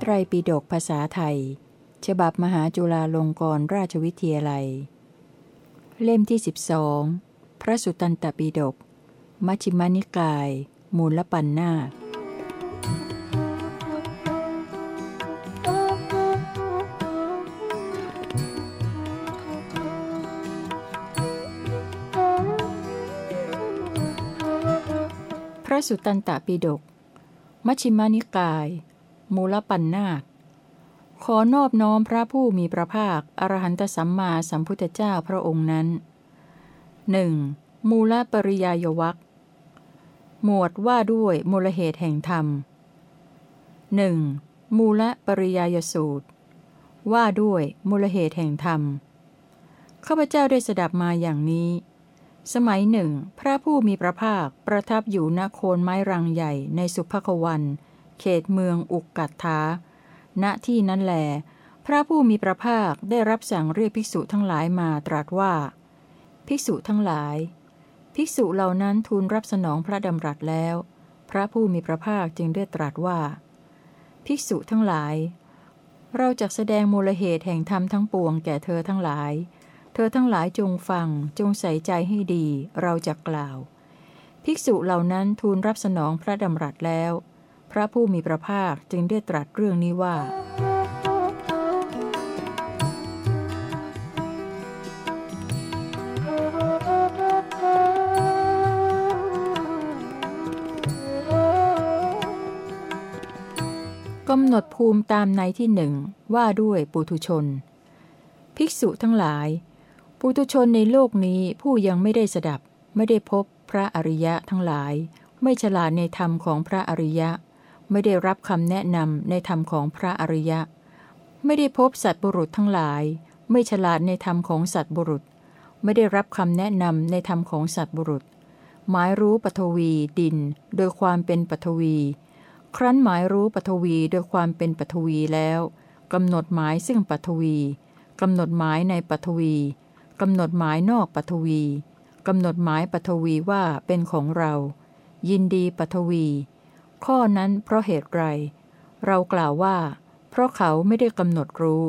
ไตรปิฎกภาษาไทย ฉบับมหาจุฬาลงกรณราชวิทยาลัย เล่มที่ 12 พระสุตตันตปิฎกมัชฌิมานิกาย มูลปัญนาคพระสุตตันตปิฎกมัชฌิมานิกาย มูลปัญนาค ขอนอบน้อมพระผู้มีพระภาค อรหันตสัมมาสัมพุทธเจ้าพระองค์นั้นหนึ่งมูลปริยายวัคหมวดว่าด้วยมูลเหตุแห่งธรรมหนึ่งมูลปริยายสูตร ว่าด้วยมูลเหตุแห่งธรรม ข้าพเจ้าได้สดับมาอย่างนี้สมัยหนึ่ง พระผู้มีพระภาคประทับอยู่ณโคนไม้รังใหญ่ในสุภควัน เขตเมืองอุกกัตถาณที่นั้นแลพระผู้มีพระภาคได้รับสั่งเรียกภิกษุทั้งหลายมาตรัสว่า ภิกษุทั้งหลาย ภิกษุเหล่านั้นทูลรับสนองพระดำรัสแล้ว พระผู้มีพระภาคจึงได้ตรัสว่า ภิกษุทั้งหลาย เราจะแสดงมูลเหตุแห่งธรรมทั้งปวงแก่เธอทั้งหลาย เธอทั้งหลายจงฟัง จงใส่ใจให้ดี เราจะกล่าว ภิกษุเหล่านั้นทูลรับสนองพระดำรัสแล้ว ระผู้มีพระภาคจึงได้ตรัสเรื่องนี้ว่า กำหนดภูมิตามในที่หนึ่งว่าด้วยปุถุชน ภิกษุทั้งหลาย ปุถุชนในโลกนี้ผู้ยังไม่ได้สดับ ไม่ได้พบพระอริยะทั้งหลายไม่ฉลาดในธรรมของพระอริยะ ไม่ได้รับคำแนะนำในธรรมของพระอริยะ ไม่ได้พบสัตบุรุษทั้งหลาย ไม่ฉลาดในธรรมของสัตบุรุษ ไม่ได้รับคำแนะนำในธรรมของสัตบุรุษ หมายรู้ปฐวีดิน โดยความเป็นปฐวี ครั้นหมายรู้ปฐวีโดยความเป็นปฐวีแล้วกำหนดหมายซึ่งปฐวีกำหนดหมายในปฐวีกำหนดหมายนอกปฐวีกำหนดหมายปฐวีว่าเป็นของเรา ยินดีปฐวี ข้อนั้นเพราะเหตุไร เรากล่าวว่า เพราะเขาไม่ได้กำหนดรู้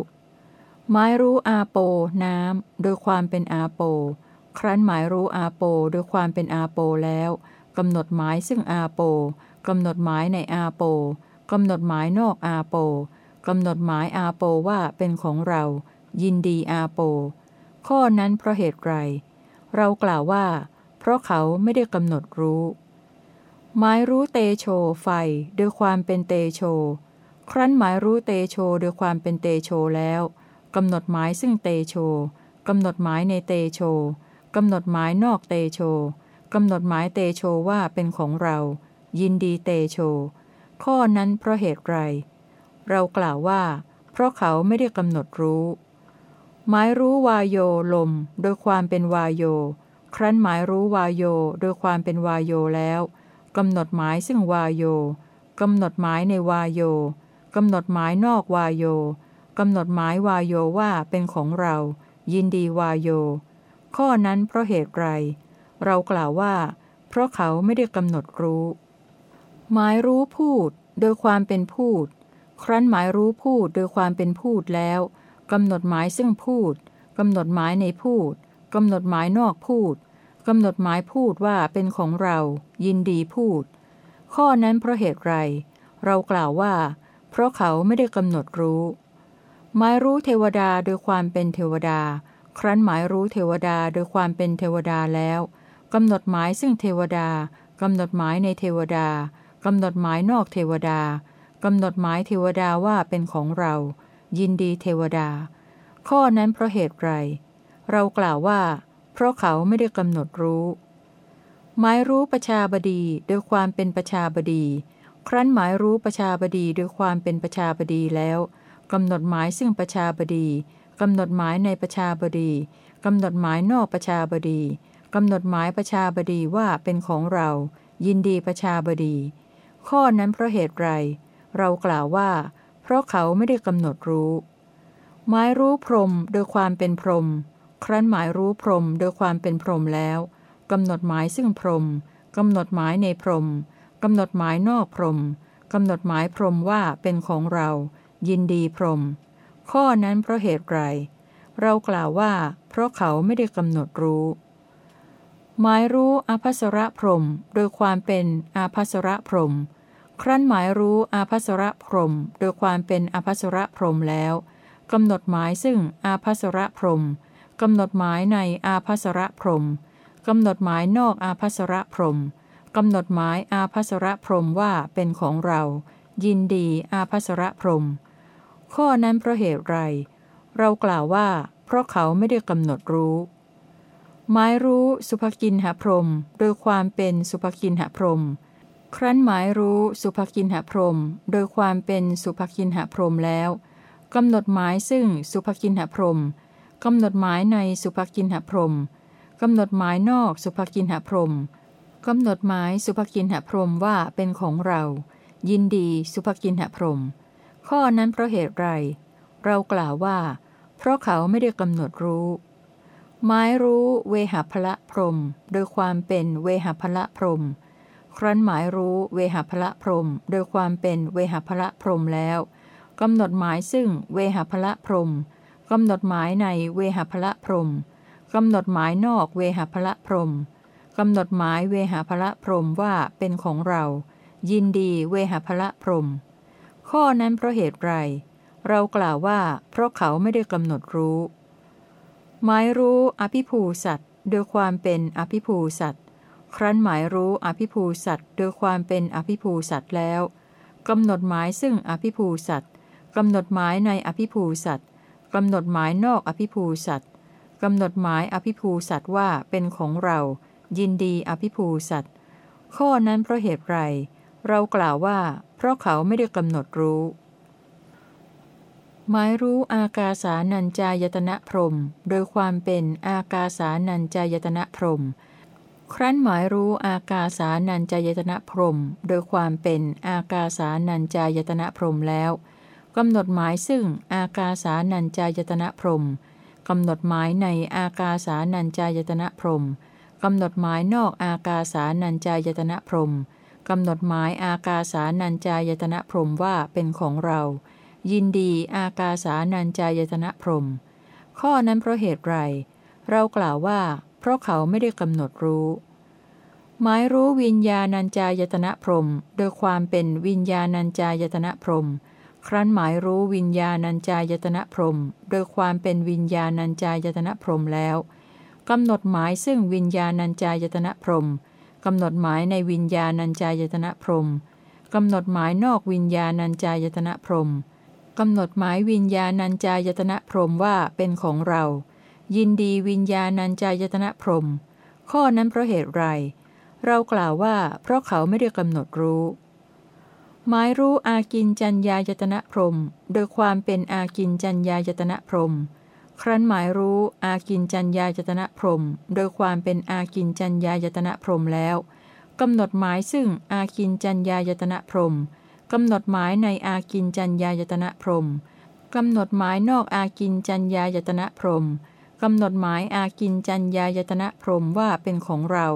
หมายรู้อาโป น้ำ โดยความเป็นอาโป ครั้นหมายรู้อาโปโดยความเป็นอาโปแล้วกำหนดหมายซึ่งอาโปกำหนดหมายในอาโปกำหนดหมายนอกอาโปกำหนดหมายอาโปว่าเป็นของเรา ยินดีอาโป ข้อนั้นเพราะเหตุไร เรากล่าวว่า เพราะเขาไม่ได้กำหนดรู้ หมายรู้เตโชไฟโดยความเป็นเตโช ครั้นหมายรู้เตโชโดยความเป็นเตโชแล้วกำหนดหมายซึ่งเตโชกำหนดหมายในเตโชกำหนดหมายนอกเตโชกำหนดหมายเตโชว่าเป็นของเรา ยินดีเตโช ข้อนั้นเพราะเหตุไร เรากล่าวว่า เพราะเขาไม่ได้กำหนดรู้ หมายรู้วายโยลม โดยความเป็นวายโย ครั้นหมายรู้วายโยโดยความเป็นวายโยแล้ว กำหนดหมายซึ่งวายโยกำหนดหมายในวายโยกำหนดหมายนอกวายโยกำหนดหมายวายโยว่าเป็นของเรา ยินดีวายโย ข้อนั้นเพราะเหตุไร เรากล่าวว่า เพราะเขาไม่ได้กำหนดรู้ หมายรู้พูดโดยความเป็นพูด ครั้นหมายรู้พูดโดยความเป็นพูดแล้วกำหนดหมายซึ่งพูดกำหนดหมายในพูดกำหนดหมายนอกพูด กำหนดหมายพูดว่าเป็นของเรา ยินดีพูด ข้อนั้นเพราะเหตุไร เรากล่าวว่า เพราะเขาไม่ได้กำหนดรู้ หมายรู้เทวดาโดยความเป็นเทวดา ครั้นหมายรู้เทวดาโดยความเป็นเทวดาแล้วกำหนดหมายซึ่งเทวดากำหนดหมายในเทวดากำหนดหมายนอกเทวดากำหนดหมายเทวดาว่าเป็นของเรา ยินดีเทวดา ข้อนั้นเพราะเหตุไร เรากล่าวว่า เพราะเขาไม่ได้กำหนดรู้ หมายรู้ประชาบดีโดยความเป็นประชาบดี ครั้นหมายรู้ประชาบดีโดยความเป็นประชาบดีแล้วกำหนดหมายซึ่งประชาบดีกำหนดหมายในประชาบดีกำหนดหมายนอกประชาบดีกำหนดหมายประชาบดีว่าเป็นของเรา ยินดีประชาบดี ข้อนั้นเพราะเหตุไร เรากล่าวว่า เพราะเขาไม่ได้กำหนดรู้ หมายรู้พรมโดยความเป็นพรม ครั้นหมายรู้พรมโดยความเป็นพรมแล้วกำหนดหมายซึ่งพรมกำหนดหมายในพรมกำหนดหมายนอกพรมกำหนดหมายพรมว่าเป็นของเรา ยินดีพรม ข้อนั้นเพราะเหตุไร เรากล่าวว่า เพราะเขาไม่ได้กำหนดรู้ หมายรู้อาภัสระพรมโดยความเป็นอาภัสระพรม ครั้นหมายรู้อาภัสระพรมโดยความเป็นอาภัสระพรมแล้วกำหนดหมายซึ่งอาภัสระพรม กำหนดหมายในอาภัสระพรมกำหนดหมายนอกอาภัสระพรมกำหนดหมายอาภัสระพรมว่าเป็นของเรา ยินดีอาภัสระพรมข้อนั้นเพราะเหตุไร เรากล่าวว่า เพราะเขาไม่ได้กำหนดรู้ หมายรู้สุภกินหพรมโดยความเป็นสุภกินหพรมครั้นหมายรู้สุภกินหพรมโดยความเป็นสุภกินหพรมแล้วกำหนดหมายซึ่งสุภกินหพรม กำหนดหมายในสุภกินหพรมกำหนดหมายนอกสุภกินหพรมกำหนดหมายสุภกินหพรมว่าเป็นของเรา ยินดีสุภกินหพรมข้อนั้นเพราะเหตุไร เรากล่าวว่า เพราะเขาไม่ได้กำหนดรู้หมายรู้เวหพละพรมโดยความเป็นเวหพละพรมครั้นหมายรู้เวหพละพรมโดยความเป็นเวหพละพรมแล้วกำหนดหมายซึ่งเวหพละพรม กำหนดหมายในเวหพละพรมกำหนดหมายนอกเวหพละพรมกำหนดหมายเวหพละพรมว่าเป็นของเรา ยินดีเวหพละพรมข้อนั้นเพราะเหตุไร เรากล่าวว่า เพราะเขาไม่ได้กำหนดรู้ หมายรู้อภิภูสัตว์โดยความเป็นอภิภูสัตว์ครั้นหมายรู้อภิภูสัตว์โดยความเป็นอภิภูสัตว์แล้วกำหนดหมายซึ่งอภิภูสัตว์กำหนดหมายในอภิภูสัตว์ กำหนดหมายนอกอภิภูสัตว์กำหนดหมายอภิภูสัตว์ว่าเป็นของเรา ยินดีอภิภูสัตว์ข้อนั้นเพราะเหตุไร เรากล่าวว่า เพราะเขาไม่ได้กำหนดรู้ หมายรู้อากาสานัญจายตนะพรม โดยความเป็นอากาสานัญจายตนะพรม ครั้นหมายรู้อากาสานัญจายตนะพรม โดยความเป็นอากาสานัญจายตนะพรมแล้ว กำหนดหมายซึ่งอากาสานัญจายตนะพรมกำหนดหมายในอากาสานัญจายตนะพรมกำหนดหมายนอกอากาสานัญจายตนะพรมกำหนดหมายอากาสานัญจายตนะพรมว่าเป็นของเรา ยินดีอากาสานัญจายตนะพรมข้อนั้นเพราะเหตุไร เรากล่าวว่า เพราะเขาไม่ได้กำหนดรู้ หมายรู้วิญญาณัญจายตนะพรมโดยความเป็นวิญญาณัญจายตนะพรม ครั้นหมายรู้วิญญาณัญจายตนะพรม โดยความเป็นวิญญาณัญจายตนะพรมแล้วกำหนดหมายซึ่งวิญญาณัญจายตนะพรมกำหนดหมายในวิญญาณัญจายตนะพรมกำหนดหมายนอกวิญญาณัญจายตนะพรมกำหนดหมายวิญญาณัญจายตนะพรมว่าเป็นของเรา ยินดีวิญญาณัญจายตนะพรมข้อนั้นเพราะเหตุไร เรากล่าวว่าเพราะเขาไม่ได้กำหนดรู้ หมายรู้อากินจัญญายตนะพรม โดยความเป็นอากินจัญญายตนะพรม ครั้นหมายรู้อากินจัญญายตนะพรม โดยความเป็นอากินจัญญายตนะพรมแล้วกำหนดหมายซึ่งอากินจัญญายตนะพรมกำหนดหมายในอากินจัญญายตนะพรมกำหนดหมายนอกอากินจัญญายตนะพรมกำหนดหมายอากินจัญญายตนะพรมว่าเป็นของเรา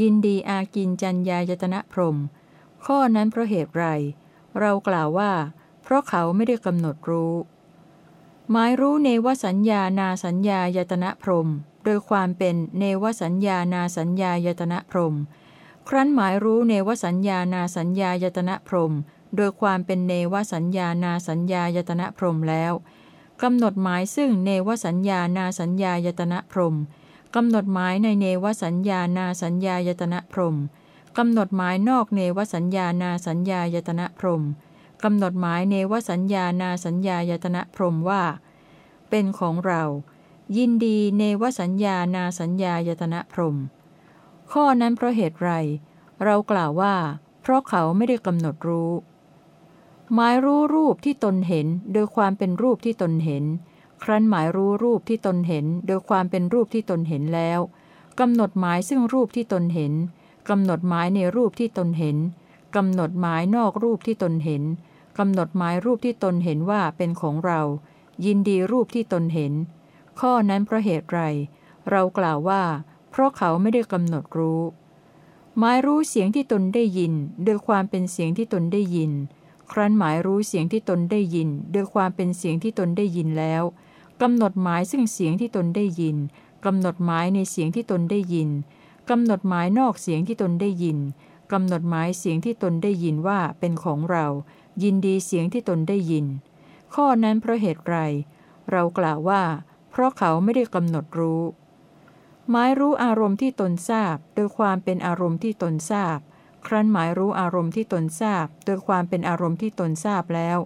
ยินดีอากินจัญญายตนะพรม ข้อนั้นเพราะเหตุไร เรากล่าวว่า เพราะเขาไม่ได้กำหนดรู้ หมายรู้เนวสัญญานาสัญญายตนะพรม โดยความเป็นเนวสัญญานาสัญญายตนะพรม ครั้นหมายรู้เนวสัญญานาสัญญายตนะพรม โดยความเป็นเนวสัญญานาสัญญายตนะพรมแล้วกำหนดหมายซึ่งเนวสัญญานาสัญญายตนะพรมกำหนดหมายในเนวสัญญานาสัญญายตนะพรม กำหนดหมายนอกเนวสัญญานาสัญญายตนะพรมกำหนดหมายเนวสัญญานาสัญญายตนะพรมว่า เป็นของเรา ยินดีเนวสัญญานาสัญญายตนะพรมข้อนั้นเพราะเหตุไร เรากล่าวว่า เพราะเขาไม่ได้กำหนดรู้ หมายรู้รูปที่ตนเห็นโดยความเป็นรูปที่ตนเห็น ครั้นหมายรู้รูปที่ตนเห็น โดยความเป็นรูปที่ตนเห็นแล้วกำหนดหมายซึ่งรูปที่ตนเห็น กำหนดหมายในรูปที่ตนเห็นกำหนดหมายนอกรูปที่ตนเห็นกำหนดหมายรูปที่ตนเห็นว่าเป็นของเรา ยินดีรูปที่ตนเห็น ข้อนั้นเพราะเหตุไร เรากล่าวว่า เพราะเขาไม่ได้กำหนดรู้ หมายรู้เสียงที่ตนได้ยินโดยความเป็นเสียงที่ตนได้ยิน ครั้นหมายรู้เสียงที่ตนได้ยินโดยความเป็นเสียงที่ตนได้ยินแล้วกำหนดหมายซึ่งเสียงที่ตนได้ยินกำหนดหมายในเสียงที่ตนได้ยิน กำหนดหมายนอกเสียงที่ตนได้ยินกำหนดหมายเสียงที่ตนได้ยินว่าเป็นของเรา ยินดีเสียงที่ตนได้ยิน ข้อนั้นเพราะเหตุไร เรากล่าวว่า เพราะเขาไม่ได้กำหนดรู้ หมายรู้อารมณ์ที่ตนทราบ โดยความเป็นอารมณ์ที่ตนทราบ ครั้นหมายรู้อารมณ์ที่ตนทราบ โดยความเป็นอารมณ์ที่ตนทราบแล้ว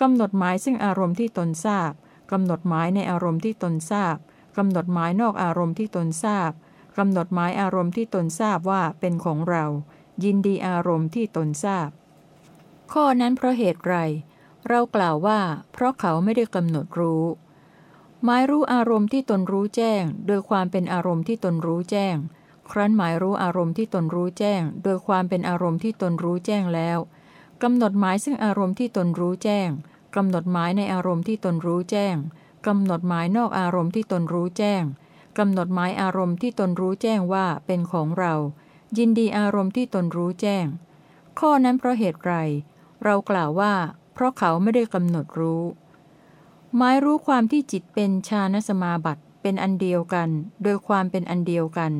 กำหนดหมายซึ่งอารมณ์ที่ตนทราบกำหนดหมายในอารมณ์ที่ตนทราบกำหนดหมายนอกอารมณ์ที่ตนทราบ กำหนดหมายอารมณ์ที่ตนทราบว่าเป็นของเรา ยินดีอารมณ์ที่ตนทราบ ข้อนั้นเพราะเหตุไร เรากล่าวว่า เพราะเขาไม่ได้กำหนดรู้ หมายรู้อารมณ์ที่ตนรู้แจ้ง โดยความเป็นอารมณ์ที่ตนรู้แจ้ง ครั้นหมายรู้อารมณ์ที่ตนรู้แจ้ง โดยความเป็นอารมณ์ที่ตนรู้แจ้งแล้วกำหนดหมายซึ่งอารมณ์ที่ตนรู้แจ้งกำหนดหมายในอารมณ์ที่ตนรู้แจ้งกำหนดหมายนอกอารมณ์ที่ตนรู้แจ้ง กำหนดหมายอารมณ์ที่ตนรู้แจ้งว่าเป็นของเรา ยินดีอารมณ์ที่ตนรู้แจ้ง ข้อนั้นเพราะเหตุไร เรากล่าวว่า เพราะเขาไม่ได้กำหนดรู้ หมายรู้ความที่จิตเป็นชานสมาบัติเป็นอันเดียวกัน โดยความเป็นอันเดียวกัน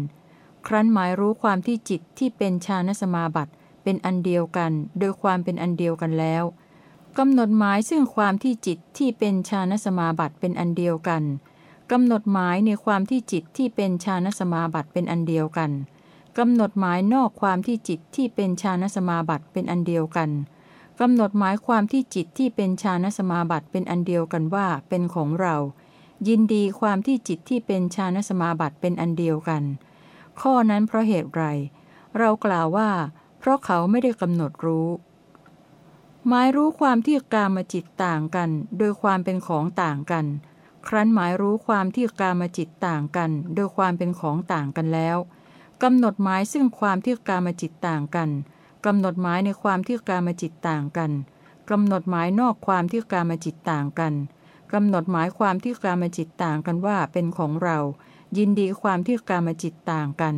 ครั้นหมายรู้ความที่จิตที่เป็นชานสมาบัติเป็นอันเดียวกัน โดยความเป็นอันเดียวกันแล้วกำหนดหมายซึ่งความที่จิตที่เป็นฌานสมาบัติเป็นอันเดียวกัน กำหนดหมายในความที่จิตที่เป็นฌานสมาบัติเป็นอันเดียวกันกำหนดหมายนอกความที่จิตที่เป็นฌานสมาบัติเป็นอันเดียวกันกำหนดหมายความที่จิตที่เป็นฌานสมาบัติเป็นอันเดียวกันว่าเป็นของเรา ยินดีความที่จิตที่เป็นฌานสมาบัติเป็นอันเดียวกัน ข้อนั้นเพราะเหตุไร เรากล่าวว่า เพราะเขาไม่ได้กำหนดรู้ หมายรู้ความที่กามจิตต่างกัน โดยความเป็นของต่างกัน ครั้นหมายรู้ความที่กามจิตต่างกัน โดยความเป็นของต่างกันแล้วกำหนดหมายซึ่งความที่กามจิตต่างกันกำหนดหมายในความที่กามจิตต่างกันกำหนดหมายนอกความที่กามจิตต่างกันกำหนดหมายความที่กามจิตต่างกันว่าเป็นของเรา ยินดีความที่กามจิตต่างกัน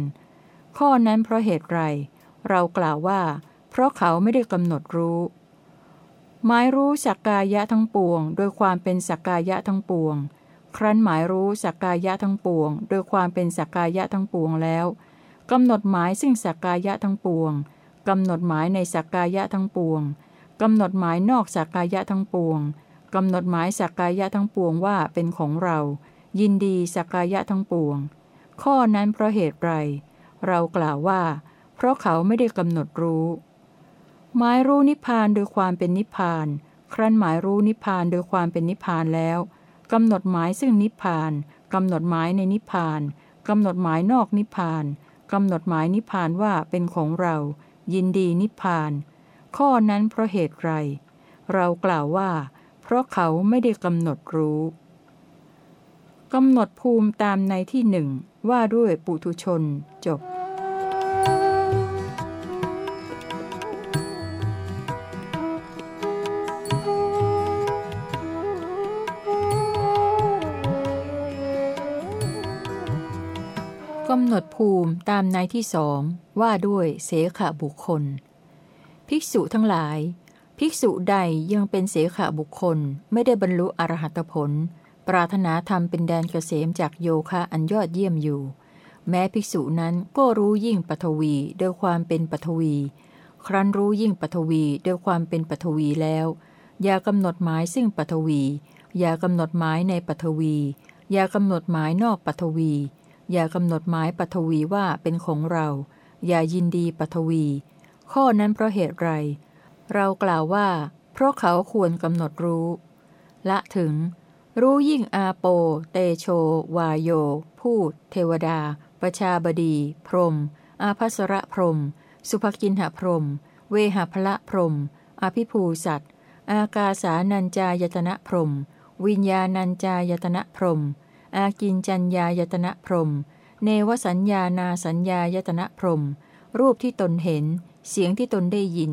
ข้อนั้นเพราะเหตุไร เรากล่าวว่า เพราะเขาไม่ได้กำหนดรู้หมายรู้สักกายะทั้งปวง โดยความเป็นสักกายะทั้งปวง ครั้นหมายรู้สักกายะทั้งปวง โดยความเป็นสักกายะทั้งปวงแล้วกำหนดหมายซึ่งสักกายะทั้งปวงกำหนดหมายในสักกายะทั้งปวงกำหนดหมายนอกสักกายะทั้งปวงกำหนดหมายสักกายะทั้งปวงว่าเป็นของเรา ยินดีสักกายะทั้งปวง ข้อนั้นเพราะเหตุไร เรากล่าวว่า เพราะเขาไม่ได้กำหนดรู้ หมายรู้นิพพานโดยความเป็นนิพพาน ครั้นหมายรู้นิพพานโดยความเป็นนิพพานแล้ว กำหนดหมายซึ่งนิพพานกำหนดหมายในนิพพานกำหนดหมายนอกนิพพานกำหนดหมายนิพพานว่าเป็นของเรา ยินดีนิพพาน ข้อนั้นเพราะเหตุไร เรากล่าวว่า เพราะเขาไม่ได้กำหนดรู้กำหนดภูมิตามในที่หนึ่งว่าด้วยปุถุชนจบำหนดภูมิตามในที่สองว่าด้วยเสขบุคคล ภิกษุทั้งหลาย ภิกษุใดยังเป็นเสขบุคคลไม่ได้บรรลุอรหัตผล ปรารถนาธรรมเป็นแดนเกษมจากโยคะอันยอดเยี่ยมอยู่ แม้ภิกษุนั้นก็รู้ยิ่งปฐวีโดยความเป็นปฐวี ครั้นรู้ยิ่งปฐวีโดยความเป็นปฐวีแล้ว อย่ากำหนดหมายซึ่งปฐวี อย่ากำหนดหมายในปฐวี อย่ากำหนดหมายนอกปฐวี อย่ากำหนดหมายปฐวีว่าเป็นของเรา อย่ายินดีปฐวี ข้อนั้นเพราะเหตุไร เรากล่าวว่า เพราะเขาควรกำหนดรู้ ละถึง รู้ยิ่งอาโป เตโช วายโย พูด เทวดา ประชาบดี พรม อาภัสระพรม สุภกินหพรม เวหาพละพรม อภิภูสัตอากาสานัญจายตนะพรม วิญญาณัญจายตนะพรม อากินจัญญายตนะพรม เนวสัญญานาสัญญายตนะพรม รูปที่ตนเห็น เสียงที่ตนได้ยิน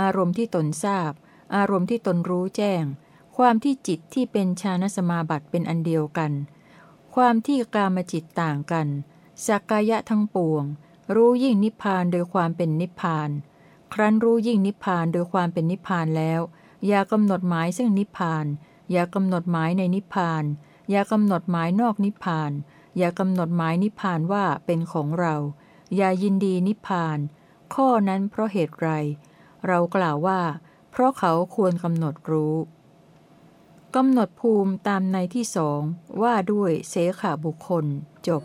อารมณ์ที่ตนทราบ อารมณ์ที่ตนรู้แจ้ง ความที่จิตที่เป็นฌานสมาบัติเป็นอันเดียวกัน ความที่กามจิตต่างกัน สักกายะทั้งปวง รู้ยิ่งนิพพานโดยความเป็นนิพพาน ครั้นรู้ยิ่งนิพพานโดยความเป็นนิพพานแล้ว อย่ากำหนดหมายซึ่งนิพพาน อย่ากำหนดหมายในนิพพาน อย่ากำหนดหมายนอกนิพพาน อย่ากำหนดหมายนิพพานว่าเป็นของเรา อย่ายินดีนิพพาน ข้อนั้นเพราะเหตุไร เรากล่าวว่า เพราะเขาควรกำหนดรู้กำหนดภูมิตามในที่สองว่าด้วยเสขาบุคคล จบ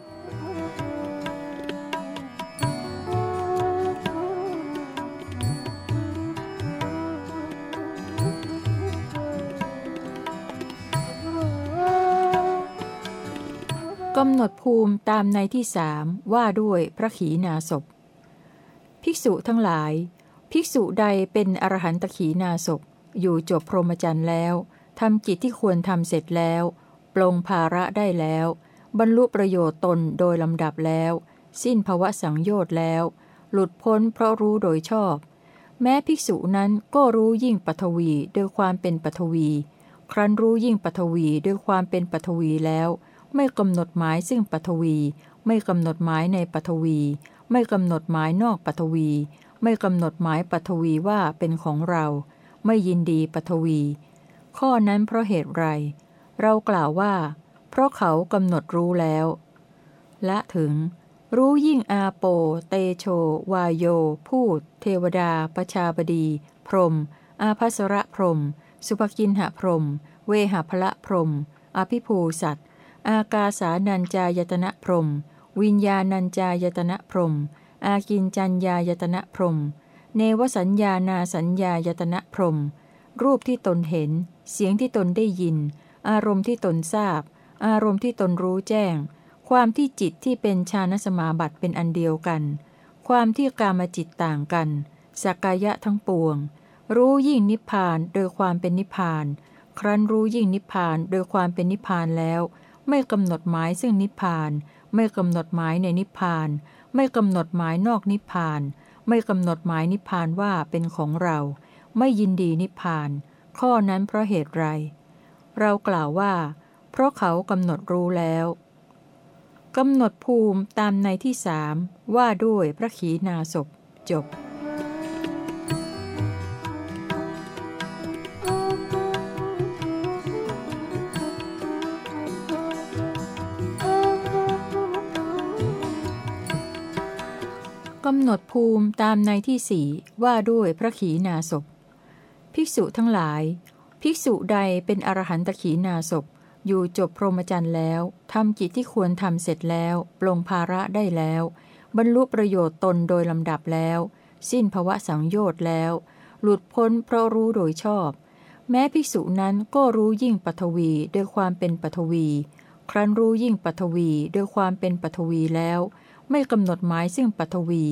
กำหนดภูมิตามในที่สามว่าด้วยพระขีณาสพ ภิกษุทั้งหลาย ภิกษุใดเป็นอรหันตขีณาสพ อยู่จบพรหมจรรย์แล้วทำกิจที่ควรทำเสร็จแล้ว ปลงภาระได้แล้ว บรรลุประโยชน์ตนโดยลำดับแล้ว สิ้นภวะสังโยชน์แล้ว หลุดพ้นเพราะรู้โดยชอบ แม้ภิกษุนั้นก็รู้ยิ่งปฐวีด้วยความเป็นปฐวี ครั้นรู้ยิ่งปฐวีด้วยความเป็นปฐวีแล้ว ไม่กำหนดหมายซึ่งปฐวี ไม่กำหนดหมายในปฐวี ไม่กำหนดหมายนอกปฐวี ไม่กำหนดหมายปฐวีว่าเป็นของเรา ไม่ยินดีปฐวี ข้อนั้นเพราะเหตุไร เรากล่าวว่า เพราะเขากำหนดรู้แล้ว ละถึง รู้ยิ่งอาโป เตโช วายโย พูด เทวดา ประชาบดี พรม อาภัสระพรม สุภกินหะพรม เวหพละพรม อภิภูสัต อากาสานัญจายตนะพรม วิญญาณัญจายตนะพรม อากินจัญญายตนะพรม เนวสัญญานาสัญญายตนะพรม รูปที่ตนเห็น เสียงที่ตนได้ยิน อารมณ์ที่ตนทราบ อารมณ์ที่ตนรู้แจ้ง ความที่จิตที่เป็นฌานสมาบัติเป็นอันเดียวกัน ความที่กามจิตต่างกัน สักกายะทั้งปวง รู้ยิ่งนิพพานโดยความเป็นนิพพาน ครั้นรู้ยิ่งนิพพานโดยความเป็นนิพพานแล้ว ไม่กำหนดหมายซึ่งนิพพาน ไม่กำหนดหมายในนิพพาน ไม่กำหนดหมายนอกนิพพาน ไม่กำหนดหมายนิพพานว่าเป็นของเรา ไม่ยินดีนิพพาน ข้อนั้นเพราะเหตุไร เรากล่าวว่า เพราะเขากำหนดรู้แล้วกำหนดภูมิตามในที่สามว่าด้วยพระขีณาสพจบ หนดภูมิตามในที่สี่ว่าด้วยพระขีณาสพภิกษุทั้งหลาย ภิกษุใดเป็นอรหันตขีณาสพอยู่จบพรหมจรรย์แล้วทำกิจที่ควรทำเสร็จแล้วปลงภาระได้แล้ว บรรลุประโยชน์ตนโดยลำดับแล้ว สิ้นภวะสังโยชน์แล้ว หลุดพ้นเพราะรู้โดยชอบ แม้ภิกษุนั้นก็รู้ยิ่งปฐวีด้วยความเป็นปฐวี ครั้นรู้ยิ่งปฐวีด้วยความเป็นปฐวีแล้ว ไม่กำหนดหมายซึ่งปฐวี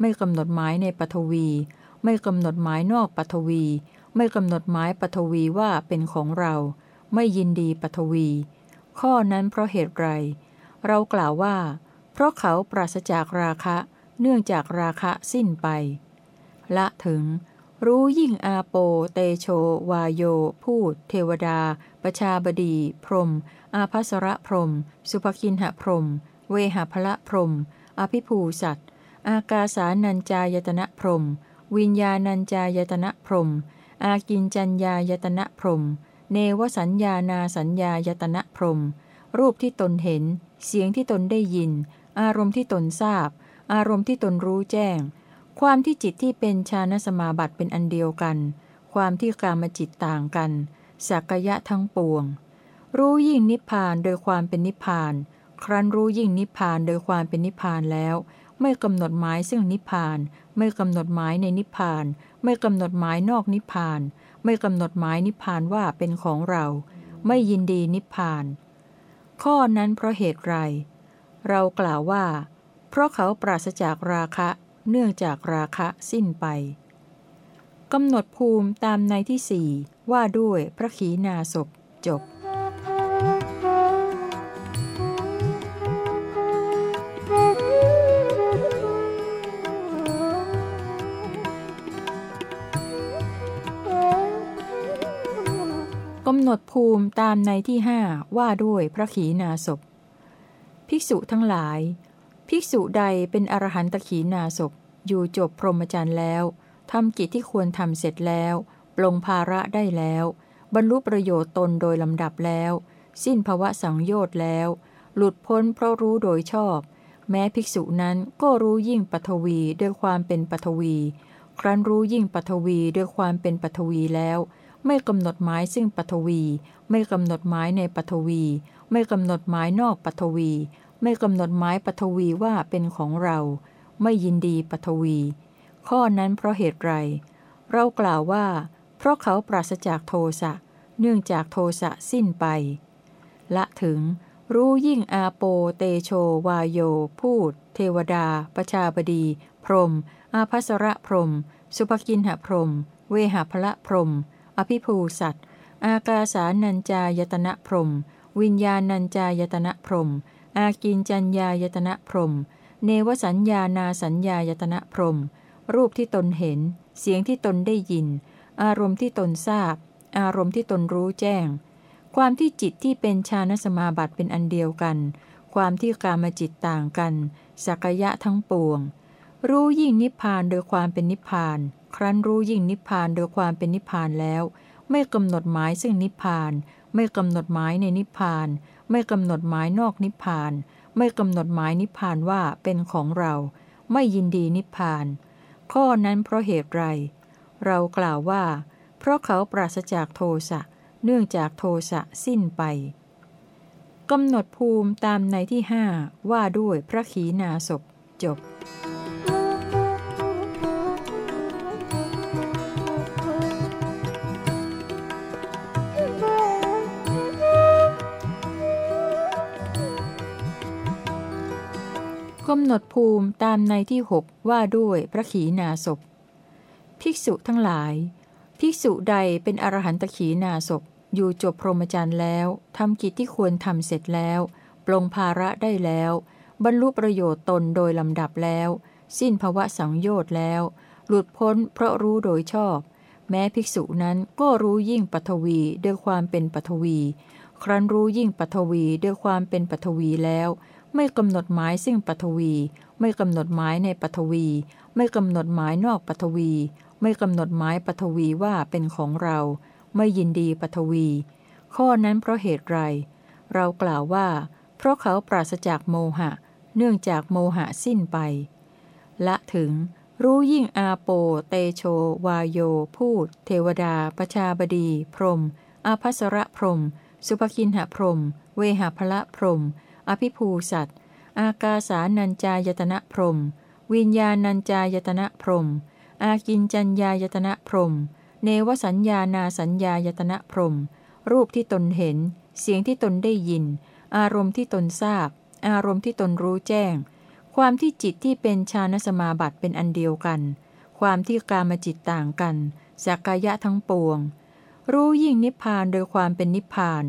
ไม่กำหนดหมายในปฐวี ไม่กำหนดหมายนอกปฐวี ไม่กำหนดหมายปฐวีว่าเป็นของเรา ไม่ยินดีปฐวี ข้อนั้นเพราะเหตุไร เรากล่าวว่า เพราะเขาปราศจากราคะ เนื่องจากราคะสิ้นไป ละถึง รู้ยิ่งอาโป เตโช วาโย พูด เทวดา ประชาบดี พรม อาภัสระพรม สุภคินหพรมเวหพละพรม อภิภูสัตอากาสานัญจายตนะพรม วิญญาณัญจายตนะพรม อากินจัญญายตนะพรม เนวสัญญานาสัญญายตนะพรม รูปที่ตนเห็น เสียงที่ตนได้ยิน อารมณ์ที่ตนทราบ อารมณ์ที่ตนรู้แจ้ง ความที่จิตที่เป็นฌานสมาบัติเป็นอันเดียวกัน ความที่กามจิตต่างกัน สักยะทั้งปวง รู้ยิ่งนิพพานโดยความเป็นนิพพาน ครั้นรู้ยิ่งนิพพานโดยความเป็นนิพพานแล้ว ไม่กำหนดหมายซึ่งนิพพาน ไม่กำหนดหมายในนิพพาน ไม่กำหนดหมายนอกนิพพาน ไม่กำหนดหมายนิพพานว่าเป็นของเรา ไม่ยินดีนิพพาน ข้อนั้นเพราะเหตุไร เรากล่าวว่า เพราะเขาปราศจากราคะ เนื่องจากราคะสิ้นไปกำหนดภูมิตามในที่สี่ว่าด้วยพระขีณาสพจบำหนดภูมิตามในที่ห้าว่าด้วยพระขีณาสพ ภิกษุทั้งหลาย ภิกษุใดเป็นอรหันตขีณาสพอยู่จบพรหมจรรย์แล้วทำกิจที่ควรทำเสร็จแล้วปลงภาระได้แล้ว บรรลุประโยชน์ตนโดยลำดับแล้ว สิ้นภวะสังโยชน์แล้ว หลุดพ้นเพราะรู้โดยชอบ แม้ภิกษุนั้นก็รู้ยิ่งปฐวีด้วยความเป็นปฐวี ครั้นรู้ยิ่งปฐวีด้วยความเป็นปฐวีแล้ว ไม่กำหนดหมายซึ่งปฐวี ไม่กำหนดหมายในปฐวี ไม่กำหนดหมายนอกปฐวี ไม่กำหนดหมายปฐวีว่าเป็นของเรา ไม่ยินดีปฐวี ข้อนั้นเพราะเหตุไร เรากล่าวว่า เพราะเขาปราศจากโทสะ เนื่องจากโทสะสิ้นไป ละถึง รู้ยิ่งอาโปเตโชวายโย พูด เทวดา ประชาบดี พรม อาภัสระพรม สุภกินหพรม เวหพละพรม อภิภูสัตอากาสานัญจายตนะพรม วิญญาณัญจายตนะพรม อากินจัญญายตนะพรม เนวสัญญานาสัญญายตนะพรม รูปที่ตนเห็น เสียงที่ตนได้ยิน อารมณ์ที่ตนทราบ อารมณ์ที่ตนรู้แจ้ง ความที่จิตที่เป็นฌานสมาบัติเป็นอันเดียวกัน ความที่กามจิตต่างกัน สักยะทั้งปวง รู้ยิ่งนิพพานโดยความเป็นนิพพาน ครั้นรู้ยิ่งนิพพานโดยความเป็นนิพพานแล้ว ไม่กำหนดหมายซึ่งนิพพาน ไม่กำหนดหมายในนิพพาน ไม่กำหนดหมายนอกนิพพาน ไม่กำหนดหมายนิพพานว่าเป็นของเรา ไม่ยินดีนิพพาน ข้อนั้นเพราะเหตุไร เรากล่าวว่า เพราะเขาปราศจากโทสะเนื่องจากโทสะสิ้นไปกำหนดภูมิตามในที่ห้าว่าด้วยพระขีณาสพจบ กำหนดภูมิตามในที่หกว่าด้วยพระขีณาสพภิกษุทั้งหลาย ภิกษุใดเป็นอรหันตขีณาสพอยู่จบพรหมจรรย์แล้วทำกิจที่ควรทำเสร็จแล้วปลงภาระได้แล้ว บรรลุประโยชน์ตนโดยลำดับแล้ว สิ้นภวะสังโยชน์แล้ว หลุดพ้นเพราะรู้โดยชอบ แม้ภิกษุนั้นก็รู้ยิ่งปฐวีด้วยความเป็นปฐวี ครั้นรู้ยิ่งปฐวีด้วยความเป็นปฐวีแล้ว ไม่กำหนดหมายซึ่งปฐวี ไม่กำหนดหมายในปฐวี ไม่กำหนดหมายนอกปฐวี ไม่กำหนดหมายปฐวีว่าเป็นของเรา ไม่ยินดีปฐวี ข้อนั้นเพราะเหตุไร เรากล่าวว่า เพราะเขาปราศจากโมหะ เนื่องจากโมหะสิ้นไป ละถึง รู้ยิ่งอาโป เตโช วายโย พูด เทวดา ประชาบดี พรมอาภัสระพรม สุภคินหพรม เวหพละพรม อภิภูสัตอากาสานัญจายตนะพรม วิญญาณัญจายตนะพรม อากินจัญญายตนะพรม เนวสัญญานาสัญญายตนะพรม รูปที่ตนเห็น เสียงที่ตนได้ยิน อารมณ์ที่ตนทราบ อารมณ์ที่ตนรู้แจ้ง ความที่จิตที่เป็นฌานสมาบัติเป็นอันเดียวกัน ความที่กามจิตต่างกันสักกายะทั้งปวง รู้ยิ่งนิพพานโดยความเป็นนิพพาน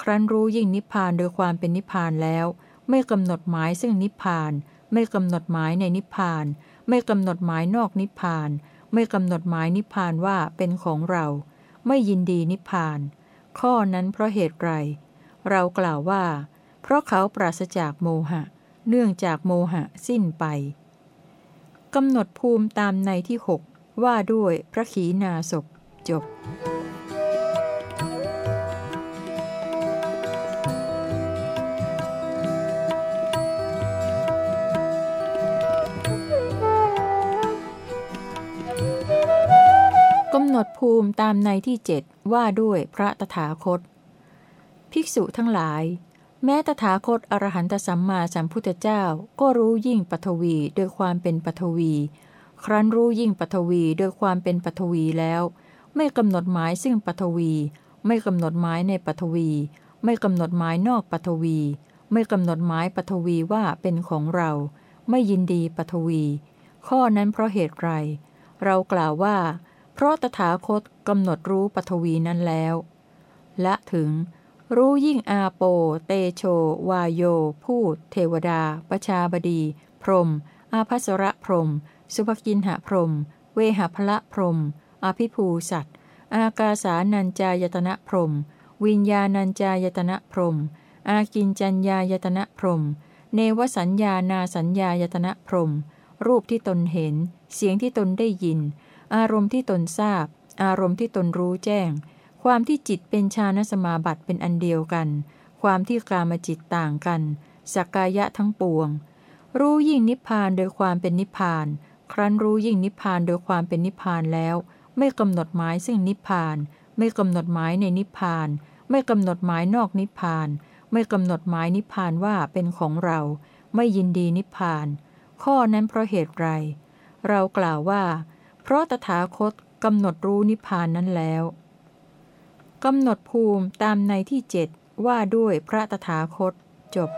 ครั้นรู้ยิ่งนิพพานโดยความเป็นนิพพานแล้ว ไม่กำหนดหมายซึ่งนิพพาน ไม่กำหนดหมายในนิพพาน ไม่กำหนดหมายนอกนิพพาน ไม่กำหนดหมายนิพพานว่าเป็นของเรา ไม่ยินดีนิพพาน ข้อนั้นเพราะเหตุไร เรากล่าวว่า เพราะเขาปราศจากโมหะ เนื่องจากโมหะสิ้นไปกำหนดภูมิตามในที่หกว่าด้วยพระขีณาสพจบ หนดภูมิตามในที่เจ็ดว่าด้วยพระตถาคต ภิกษุทั้งหลาย แม้ตถาคตอรหันตสัมมาสัมพุทธเจ้าก็รู้ยิ่งปฐวีโดยความเป็นปฐวี ครั้นรู้ยิ่งปฐวีโดยความเป็นปฐวีแล้ว ไม่กำหนดหมายซึ่งปฐวี ไม่กำหนดหมายในปฐวี ไม่กำหนดหมายนอกปฐวี ไม่กำหนดหมายปฐวีว่าเป็นของเรา ไม่ยินดีปฐวี ข้อนั้นเพราะเหตุไรเรากล่าวว่า เพราะตถาคตกำหนดรู้ปฐวีนั้นแล้ว และถึง รู้ยิ่งอาโป เตโช วายโย พูด เทวดา ประชาบดี พรม อาภัสระพรม สุภกินหะพรม เวหพละพรม อภิภูสัตอากาสานัญจายตนะพรม วิญญาณัญจายตนะพรม อากินจัญญายตนะพรม เนวสัญญานาสัญญายตนะพรม รูปที่ตนเห็น เสียงที่ตนได้ยิน อารมณ์ที่ตนทราบ อารมณ์ที่ตนรู้แจ้ง ความที่จิตเป็นฌานสมาบัติเป็นอันเดียวกัน ความที่กามจิตต่างกันสักกายะทั้งปวง รู้ยิ่งนิพพานโดยความเป็นนิพพาน ครั้นรู้ยิ่งนิพพานโดยความเป็นนิพพานแล้ว ไม่กำหนดหมายซึ่งนิพพาน ไม่กำหนดหมายในนิพพาน ไม่กำหนดหมายนอกนิพพาน ไม่กำหนดหมายนิพพานว่าเป็นของเรา ไม่ยินดีนิพพาน ข้อนั้นเพราะเหตุไร เรากล่าวว่า เพราะตถาคตกำหนดรู้นิพพานนั้นแล้วกำหนดภูมิตามในที่เจ็ดว่าด้วยพระตถาคตจบ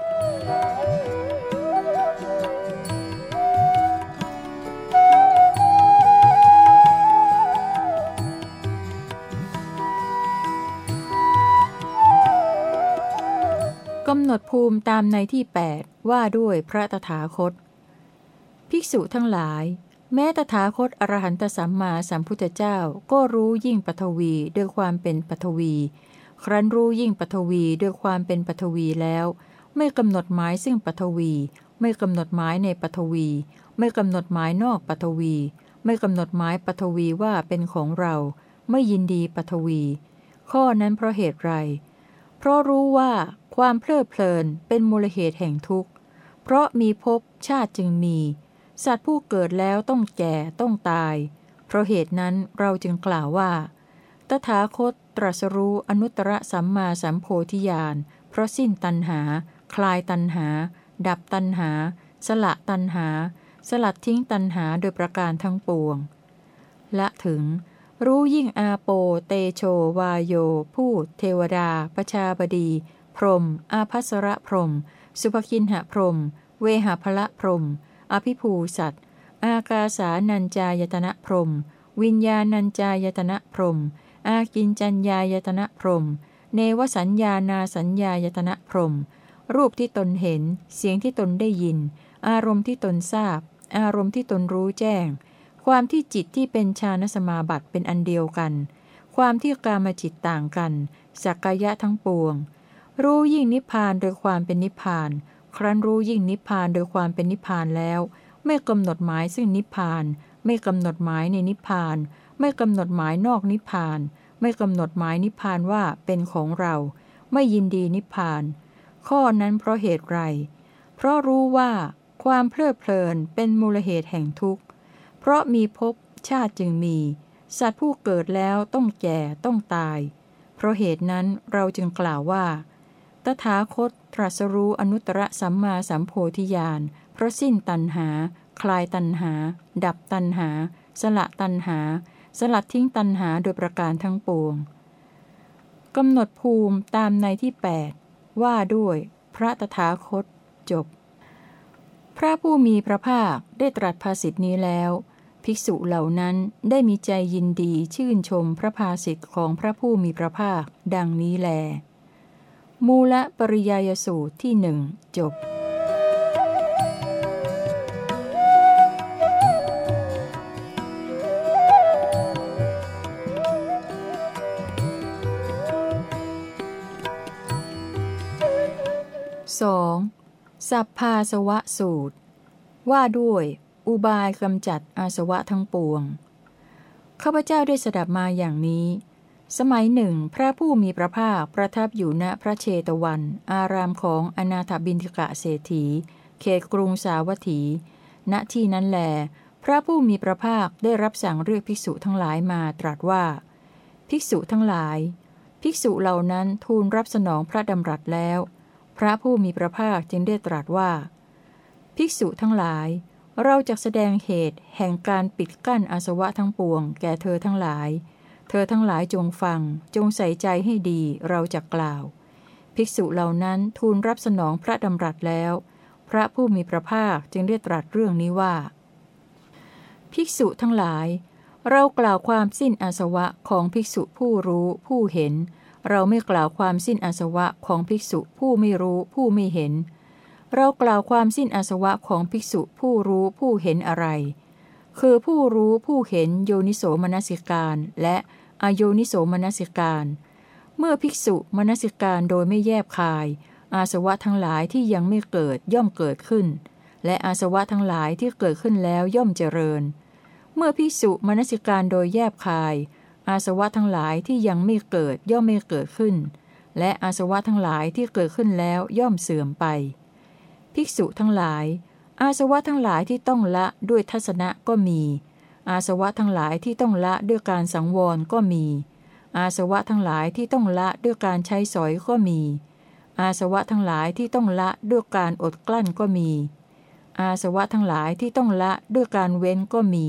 กำหนดภูมิตามในที่ 8 ว่าด้วยพระตถาคต ภิกษุทั้งหลาย แม้ตถาคตอรหันตสัมมาสัมพุทธเจ้าก็รู้ยิ่งปฐวีด้วยความเป็นปฐวี ครั้นรู้ยิ่งปฐวีด้วยความเป็นปฐวีแล้ว ไม่กำหนดหมายซึ่งปฐวี ไม่กำหนดหมายในปฐวี ไม่กำหนดหมายนอกปฐวี ไม่กำหนดหมายปฐวีว่าเป็นของเรา ไม่ยินดีปฐวี ข้อนั้นเพราะเหตุไร เพราะรู้ว่าความเพลิดเพลินเป็นมูลเหตุแห่งทุกข์ เพราะมีภพชาติจึงมี สัตว์ผู้เกิดแล้วต้องแก่ต้องตาย เพราะเหตุนั้นเราจึงกล่าวว่า ตถาคตตรัสรู้อนุตตรสัมมาสัมโพธิญาณ เพราะสิ้นตัณหา คลายตัณหา ดับตัณหา สละตัณหา สลัดทิ้งตัณหาโดยประการทั้งปวงและถึง รู้ยิ่งอาโปเตโชวาโยพูดเทวดา ประชาบดี พรม อาภัสระพรม สุภคินหะพรม เวหพละพรม อภิภูสัตอากาสานัญจายตนะพรม วิญญาณัญจายตนะพรม อากินจัญญายตนะพรม เนวสัญญานาสัญญายตนะพรม รูปที่ตนเห็น เสียงที่ตนได้ยิน อารมณ์ที่ตนทราบ อารมณ์ที่ตนรู้แจ้ง ความที่จิตที่เป็นฌานสมาบัติเป็นอันเดียวกัน ความที่กามจิตต่างกัน สักกายะทั้งปวง รู้ยิ่งนิพพานโดยความเป็นนิพพาน ครั้นรู้ยิ่งนิพพานโดยความเป็นนิพพานแล้ว ไม่กำหนดหมายซึ่งนิพพาน ไม่กำหนดหมายในนิพพาน ไม่กำหนดหมายนอกนิพพาน ไม่กำหนดหมายนิพพานว่าเป็นของเรา ไม่ยินดีนิพพาน ข้อนั้นเพราะเหตุไร เพราะรู้ว่า ความเพลิดเพลินเป็นมูลเหตุแห่งทุกข์ เพราะมีภพชาติจึงมี สัตว์ผู้เกิดแล้วต้องแก่ต้องตาย เพราะเหตุนั้นเราจึงกล่าวว่า ตถาคต ตรัสรู้อนุตตรสัมมาสัมโพธิญาณเพราะสิ้นตัณหา คลายตัณหา ดับตัณหา สละตัณหา สลัดทิ้งตัณหาโดยประการทั้งปวงกำหนดภูมิตามในที่ 8 ว่าด้วยพระตถาคตจบ พระผู้มีพระภาคได้ตรัสภาสิทธินี้แล้ว ภิกษุเหล่านั้นได้มีใจยินดีชื่นชมพระภาสิทธิ์ของพระผู้มีพระภาค ดังนี้แล มูลปริยายสูตรที่หนึ่งจบ 2. สัพพาสวะสูตร ว่าด้วย อุบายกำจัดอาสวะทั้งปวง ข้าพเจ้าได้สดับมาอย่างนี้ สมัยหนึ่ง พระผู้มีพระภาคประทับอยู่ณพระเชตวัน อารามของอนาถบินทิกะเศรษฐี เขตกรุงสาวัตถี ณที่นั้นแล พระผู้มีพระภาคได้รับสั่งเรียกภิกษุทั้งหลายมาตรัสว่า ภิกษุทั้งหลาย ภิกษุเหล่านั้นทูลรับสนองพระดำรัสแล้ว พระผู้มีพระภาคจึงได้ตรัสว่า ภิกษุทั้งหลาย เราจะแสดงเหตุแห่งการปิดกั้นอาสวะทั้งปวง แก่เธอทั้งหลาย เธอทั้งหลายจงฟัง จงใส่ใจให้ดีเราจะกล่าว ภิกษุเหล่านั้นทูลรับสนองพระดำรัสแล้ว พระผู้มีพระภาคจึงได้ตรัสเรื่องนี้ว่า ภิกษุทั้งหลาย เรากล่าวความสิ้นอาสวะของภิกษุผู้รู้ผู้เห็น เราไม่กล่าวความสิ้นอาสวะของภิกษุผู้ไม่รู้ผู้ไม่เห็น เรากล่าวความสิ้นอาสวะของภิกษุผู้รู้ผู้เห็นอะไร คือผู้รู้ผู้เห็นโยนิโสมนสิการและ อโยนิโสมนสิการ เมื่อภิกษุมนสิการโดยไม่แยบคาย อาสวะทั้งหลายที่ยังไม่เกิดย่อมเกิดขึ้น และอาสวะทั้งหลายที่เกิดขึ้นแล้วย่อมเจริญ เมื่อพิสุมนสิการโดยแยบคาย อาสวะทั้งหลายที่ยังไม่เกิดย่อมไม่เกิดขึ้น และอาสวะทั้งหลายที่เกิดขึ้นแล้วย่อมเสื่อมไป ภิกษุทั้งหลาย อาสวะทั้งหลายที่ต้องละด้วยทัศนะก็มี อาสวะทั้งหลายที่ต้องละด้วยการสังวรก็มี อาสวะทั้งหลายที่ต้องละด้วยการใช้สอยก็มี อาสวะทั้งหลายที่ต้องละด้วยการอดกลั้นก็มี อาสวะทั้งหลายที่ต้องละด้วยการเว้นก็มี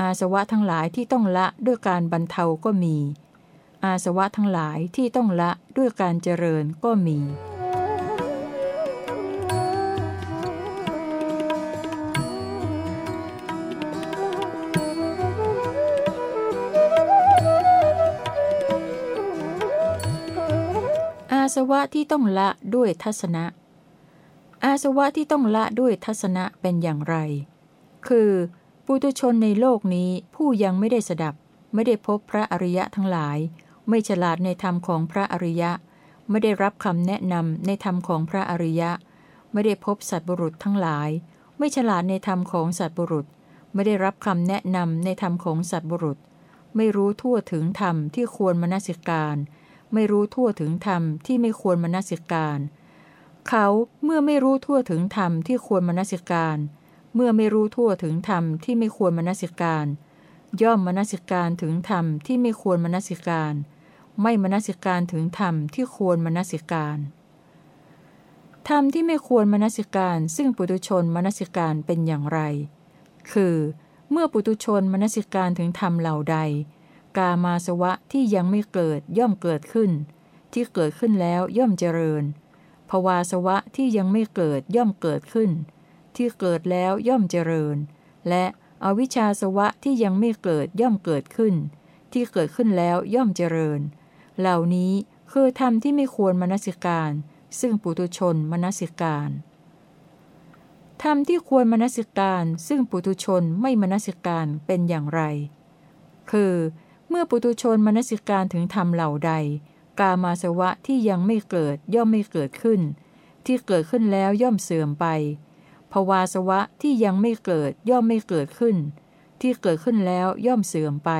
อาสวะทั้งหลายที่ต้องละด้วยการบรรเทาก็มี อาสวะทั้งหลายที่ต้องละด้วยการเจริญก็มี สวะที่ต้องละด้วยทัศนะ อาสวะที่ต้องละด้วยทัศนะเป็นอย่างไร คือปุตุชนในโลกนี้ผู้ยังไม่ได้สดับ ไม่ได้พบพระอริยะทั้งหลาย ไม่ฉลาดในธรรมของพระอริยะ ไม่ได้รับคำแนะนำในธรรมของพระอริยะ ไม่ได้พบสัตบุรุษทั้งหลาย ไม่ฉลาดในธรรมของสัตบุรุษ ไม่ได้รับคำแนะนำในธรรมของสัตบุรุษ ไม่รู้ทั่วถึงธรรมที่ควรมนสิการ ไม่รู้ทั่วถึงธรรมที่ไม่ควรมนสิการ เขาเมื่อไม่รู้ทั่วถึงธรรมที่ควรมนสิการ เมื่อไม่รู้ทั่วถึงธรรมที่ไม่ควรมนสิการ ย่อมมนสิการถึงธรรมที่ไม่ควรมนสิการ ไม่มนสิการถึงธรรมที่ควรมนสิการธรรมที่ไม่ควรมนสิการซึ่งปุตุชนมนสิการเป็นอย่างไร คือ เมื่อปุตุชนมนสิการถึงธรรมเหล่าใด กามาสวะที่ยังไม่เกิดย่อมเกิดขึ้น ที่เกิดขึ้นแล้วย่อมเจริญ ภวาสวะที่ยังไม่เกิดย่อมเกิดขึ้น ที่เกิดแล้วย่อมเจริญ และอวิชชาสวะที่ยังไม่เกิดย่อมเกิดขึ้น ที่เกิดขึ้นแล้วย่อมเจริญ เหล่านี้คือธรรมที่ไม่ควรมนสิการ ซึ่งปุตุชนมนสิการธรรมที่ควรมนสิการ ซึ่งปุตุชนไม่มนสิการเป็นอย่างไร คือ เมื่อปุตุชนมนสิการถึงธรรมเหล่าใด กามาสวะที่ยังไม่เกิดย่อมไม่เกิดขึ้น ที่เกิดขึ้นแล้วย่อมเสื่อมไปภวาสวะที่ยังไม่เกิดย่อมไม่เกิดขึ้น ที่เกิดขึ้นแล้วย่อมเสื่อมไป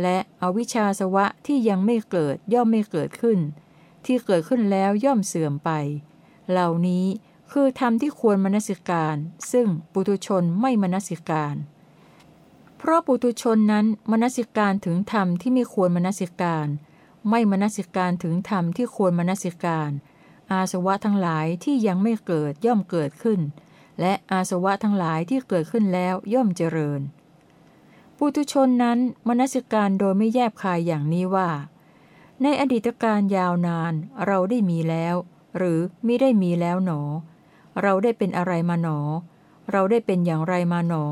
และอวิชชาสวะที่ยังไม่เกิดย่อมไม่เกิดขึ้น ที่เกิดขึ้นแล้วย่อมเสื่อมไป เหล่านี้คือธรรมที่ควรมนสิการ ซึ่งปุตุชนไม่มนสิการ เพราะปุตุชนนั้นมนสิการถึงธรรมที่ไม่ควรมนสิการ ไม่มนสิการถึงธรรมที่ควรมนสิการ อาสวะทั้งหลายที่ยังไม่เกิดย่อมเกิดขึ้น และอาสวะทั้งหลายที่เกิดขึ้นแล้วย่อมเจริญ ปุตุชนนั้นมนสิการโดยไม่แยบคายอย่างนี้ว่า ในอดีตการยาวนานเราได้มีแล้ว หรือมิได้มีแล้วหนอ เราได้เป็นอะไรมาหนอ เราได้เป็นอย่างไรมาหนอ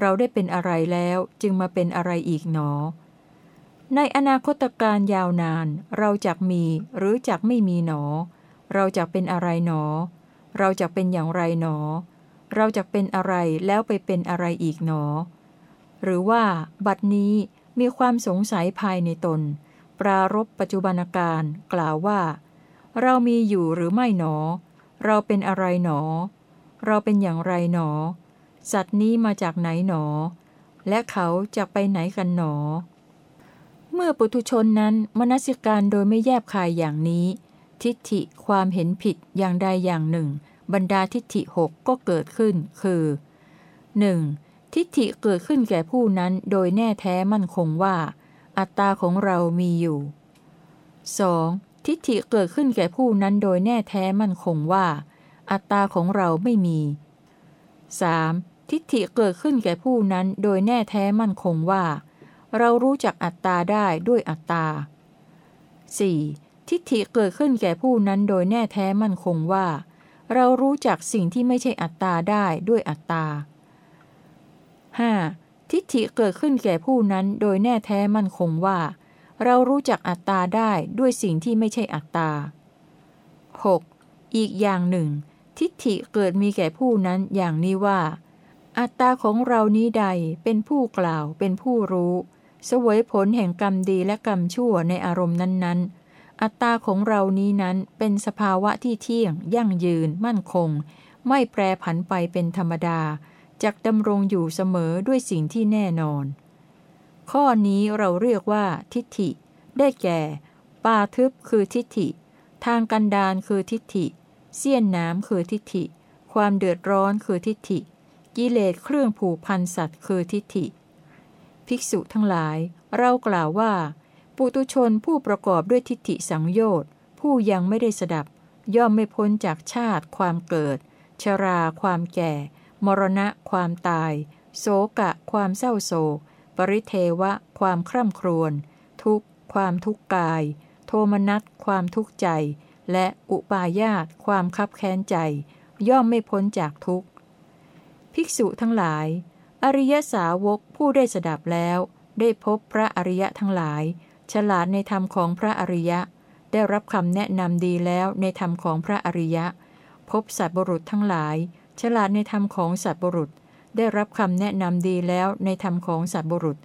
เราได้เป็นอะไรแล้วจึงมาเป็นอะไรอีกหนอ ในอนาคตการยาวนาน เราจะมีหรือจะไม่มีหนอ เราจะเป็นอะไรหนอ เราจะเป็นอย่างไรหนอ เราจะเป็นอะไรแล้วไปเป็นอะไรอีกหนอ หรือว่า บัดนี้มีความสงสัยภายในตน ปรารบปัจจุบันการกล่าวว่า เรามีอยู่หรือไม่หนอ เราเป็นอะไรหนอ เราเป็นอย่างไรหนอ สัตว์นี้มาจากไหนหนอ และเขาจะไปไหนกันหนอ เมื่อปุถุชนนั้นมนสิการโดยไม่แยบคายอย่างนี้ ทิฏฐิความเห็นผิดอย่างใดอย่างหนึ่ง บรรดาทิฏฐิหกก็เกิดขึ้น คือ 1. ทิฏฐิเกิดขึ้นแก่ผู้นั้นโดยแน่แท้มั่นคงว่า อัตตาของเรามีอยู่ 2. ทิฏฐิเกิดขึ้นแก่ผู้นั้นโดยแน่แท้มั่นคงว่า อัตตาของเราไม่มี 3. ทิฏฐิเกิดขึ้นแก่ผู้นั้นโดยแน่แท้มั่นคงว่า เรารู้จักอัตตาได้ด้วยอัตตา 4. ทิฏฐิเกิดขึ้นแก่ผู้นั้นโดยแน่แท้มั่นคงว่า เรารู้จักสิ่งที่ไม่ใช่อัตตาได้ด้วยอัตตา 5. ทิทิฏฐิเกิดขึ้นแก่ผู้นั้นโดยแน่แท้มั่นคงว่า เรารู้จักอัตตาได้ด้วยสิ่งที่ไม่ใช่อัตตา 6. อีกอย่างหนึ่ง ทิฏฐิเกิดมีแก่ผู้นั้นอย่างนี้ว่า อัตตาของเรานี้ใดเป็นผู้กล่าวเป็นผู้รู้สวยผลแห่งกรรมดีและกรรมชั่วในอารมณ์นั้น ๆ อัตตาของเรานี้นั้นเป็นสภาวะที่เที่ยง ยั่งยืน มั่นคง ไม่แปรผันไปเป็นธรรมดาจักดำรงอยู่เสมอด้วยสิ่งที่แน่นอน ข้อนี้เราเรียกว่า ทิฏฐิ ได้แก่ป่าทึบคือทิฏฐิ ทางกันดานคือทิฏฐิ เสี้ยนน้ำคือทิฏฐิ ความเดือดร้อนคือทิฏฐิ กิเลสเครื่องผูกพันสัตว์คือทิฏฐิ ภิกษุทั้งหลาย เรากล่าวว่า ปุตุชนผู้ประกอบด้วยทิฏฐิสังโยชน์ ผู้ยังไม่ได้สดับ ย่อมไม่พ้นจากชาติ ความเกิด ชรา ความแก่ มรณะ ความตาย โศกะ ความเศร้าโศก ปริเทวะ ความคร่ำครวญ ทุกความทุกข์กาย โทมนัส ความทุกข์ใจ และอุปาญาต ความคับแค้นใจ ย่อมไม่พ้นจากทุกข์ ภิกษุทั้งหลาย อริยสาวกผู้ได้สดับแล้ว ได้พบพระอริยะทั้งหลาย ฉลาดในธรรมของพระอริยะ ได้รับคำแนะนำดีแล้วในธรรมของพระอริยะ พบสัตว์บรุษทั้งหลาย ฉลาดในธรรมของสัตบุรุษ ได้รับคำแนะนำดีแล้วในธรรมของสัตบุรุษ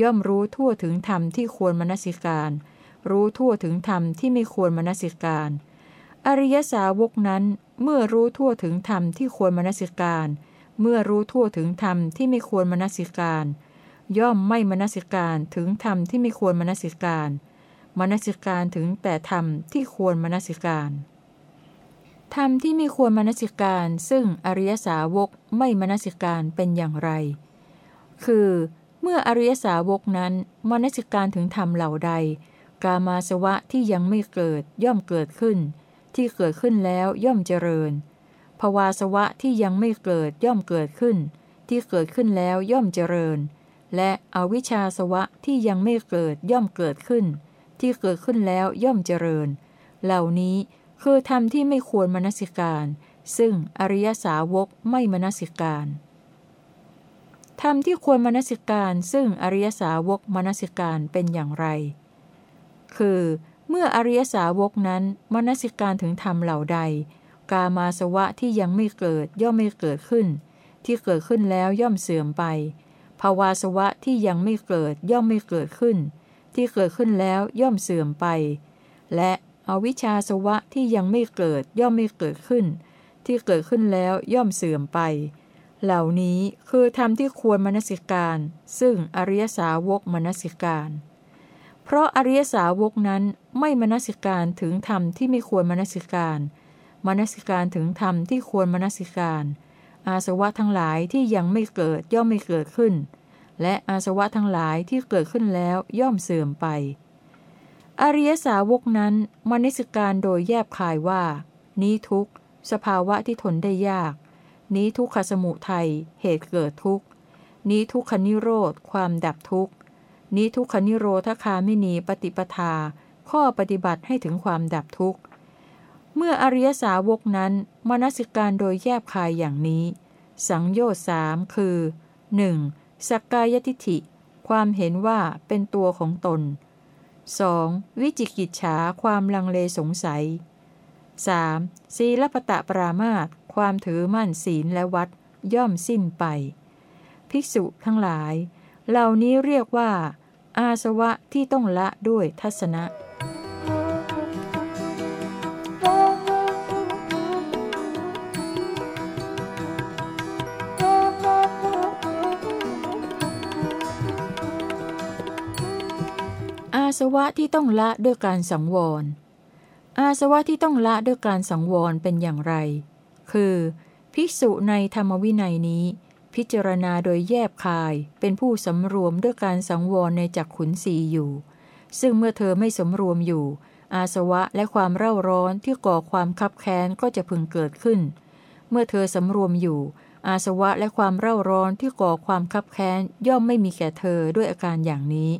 ย่อมรู้ทั่วถึงธรรมที่ควรมนสิการ รู้ทั่วถึงธรรมที่ไม่ควรมนสิการอริยสาวกนั้นเมื่อรู้ทั่วถึงธรรมที่ควรมนสิการ เมื่อรู้ทั่วถึงธรรมที่ไม่ควรมนสิการ ย่อมไม่มนสิการถึงธรรมที่ไม่ควรมนสิการมนสิการถึงแต่ธรรมที่ควรมนสิการ ธรรมที่ไมีควรมนสิการซึ่งอริยสาวกไม่มนสิการเป็นอย่างไร คือ เมื่ออริยสาวกนั้นมนสิการถึงธรรมเหล่าใด กามาสวะที่ยังไม่เกิดย่อมเกิดขึ้น ที่เกิดขึ้นแล้วย่อมเจริญ ภวาสวะที่ยังไม่เกิดย่อมเกิดขึ้น ที่เกิดขึ้นแล้วย่อมเจริญ และอวิชชาสวะที่ยังไม่เกิดย่อมเกิดขึ้น ที่เกิดขึ้นแล้วย่อมเจริญ เหล่านี้คือธรรมที่ไม่ควรมนสิการ ซึ่งอริยสาวกไม่มนสิการธรรมที่ควรมนสิการซึ่งอริยสาวกมนสิการเป็นอย่างไร คือ เมื่ออริยสาวกนั้นมนสิการถึงธรรมเหล่าใด กามาสวะที่ยังไม่เกิดย่อมไม่เกิดขึ้น ที่เกิดขึ้นแล้วย่อมเสื่อมไป ภาวาสวะที่ยังไม่เกิดย่อมไม่เกิดขึ้น ที่เกิดขึ้นแล้วย่อมเสื่อมไป และอวิชชาสวะที่ยังไม่เกิดย่อมไม่เกิดขึ้น ที่เกิดขึ้นแล้วย่อมเสื่อมไป เหล่านี้คือธรรมที่ควรมนสิการ ซึ่งอริยสาวกมนสิการ เพราะอริยสาวกนั้นไม่มนสิการถึงธรรมที่ไม่ควรมนสิการ มนสิการถึงธรรมที่ควรมนสิการ อาสวะทั้งหลายที่ยังไม่เกิดย่อมไม่เกิดขึ้น และอาสวะทั้งหลายที่เกิดขึ้นแล้วย่อมเสื่อมไป อริยสาวกนั้นมนิสการโดยแยบคายว่า นี้ทุกสภาวะที่ทนได้ยาก นี้ทุกขสมุทัยเหตุเกิดทุกนี้ทุกขนิโรธความดับทุกนี้ทุกขนิโรธคาไม่นีปฏิปทา ข้อปฏิบัติให้ถึงความดับทุกข์ เมื่ออริยสาวกนั้นมนสิการโดยแยบคายอย่างนี้ สังโยชน์สามคือ 1. สักกายทิฐิ ความเห็นว่าเป็นตัวของตน 2. วิจิกิจฉาความลังเลสงสัย 3. ศีลปตะปรามาตความถือมั่นศีลและวัดย่อมสิ้นไป ภิกษุทั้งหลาย เหล่านี้เรียกว่า อาสวะที่ต้องละด้วยทัศนะ สวะที่ต้องละด้วยการสังวร อาสวะที่ต้องละด้วยการสังวรเป็นอย่างไร คือ ภิกษุในธรรมวินัยนี้ พิจารณาโดยแยบคายเป็นผู้สำรวมด้วยการสังวรในจักขุนสีอยู่ ซึ่งเมื่อเธอไม่สำรวมอยู่ อาสวะและความเร่าร้อนที่ก่อความคับแค้นก็จะพึงเกิดขึ้น เมื่อเธอสำรวมอยู่อาสวะและความเร่าร้อนที่ก่อความคับแค้นย่อมไม่มีแก่เธอด้วยอาการอย่างนี้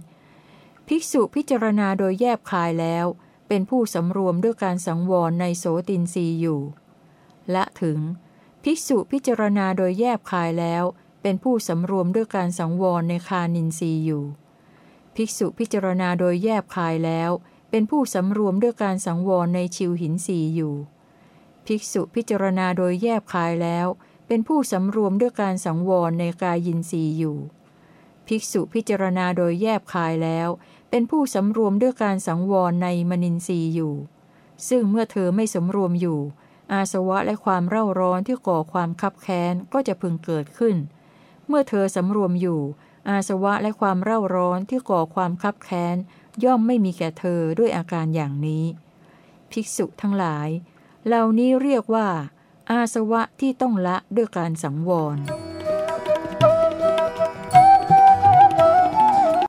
ภิกษุพิจารณาโดยแยบคายแล้ว เป็นผู้สำรวมด้วยการสังวรในโสตินรีอยู่ละถึง ภิกษุพิจารณาโดยแยบคายแล้ว เป็นผู้สำรวมด้วยการสังวรในคานินรีอยู่ ภิกษุพิจารณาโดยแยบคายแล้ว เป็นผู้สำรวมด้วยการสังวรในชิวหินสีอยู่ ภิกษุพิจารณาโดยแยบคายแล้ว เป็นผู้สำรวมด้วยการสังวรในกายินสีอยู่ ภิกษุพิจารณาโดยแยบคายแล้ว เป็นผู้สำรวมด้วยการสังวรในมนินทรีย์อยู่ ซึ่งเมื่อเธอไม่สำรวมอยู่ อาสวะและความเร่าร้อนที่ก่อความคับแค้นก็จะพึงเกิดขึ้น เมื่อเธอสำรวมอยู่ อาสวะและความเร่าร้อนที่ก่อความคับแค้นย่อมไม่มีแก่เธอด้วยอาการอย่างนี้ ภิกษุทั้งหลาย เหล่านี้เรียกว่า อาสวะที่ต้องละด้วยการสังวร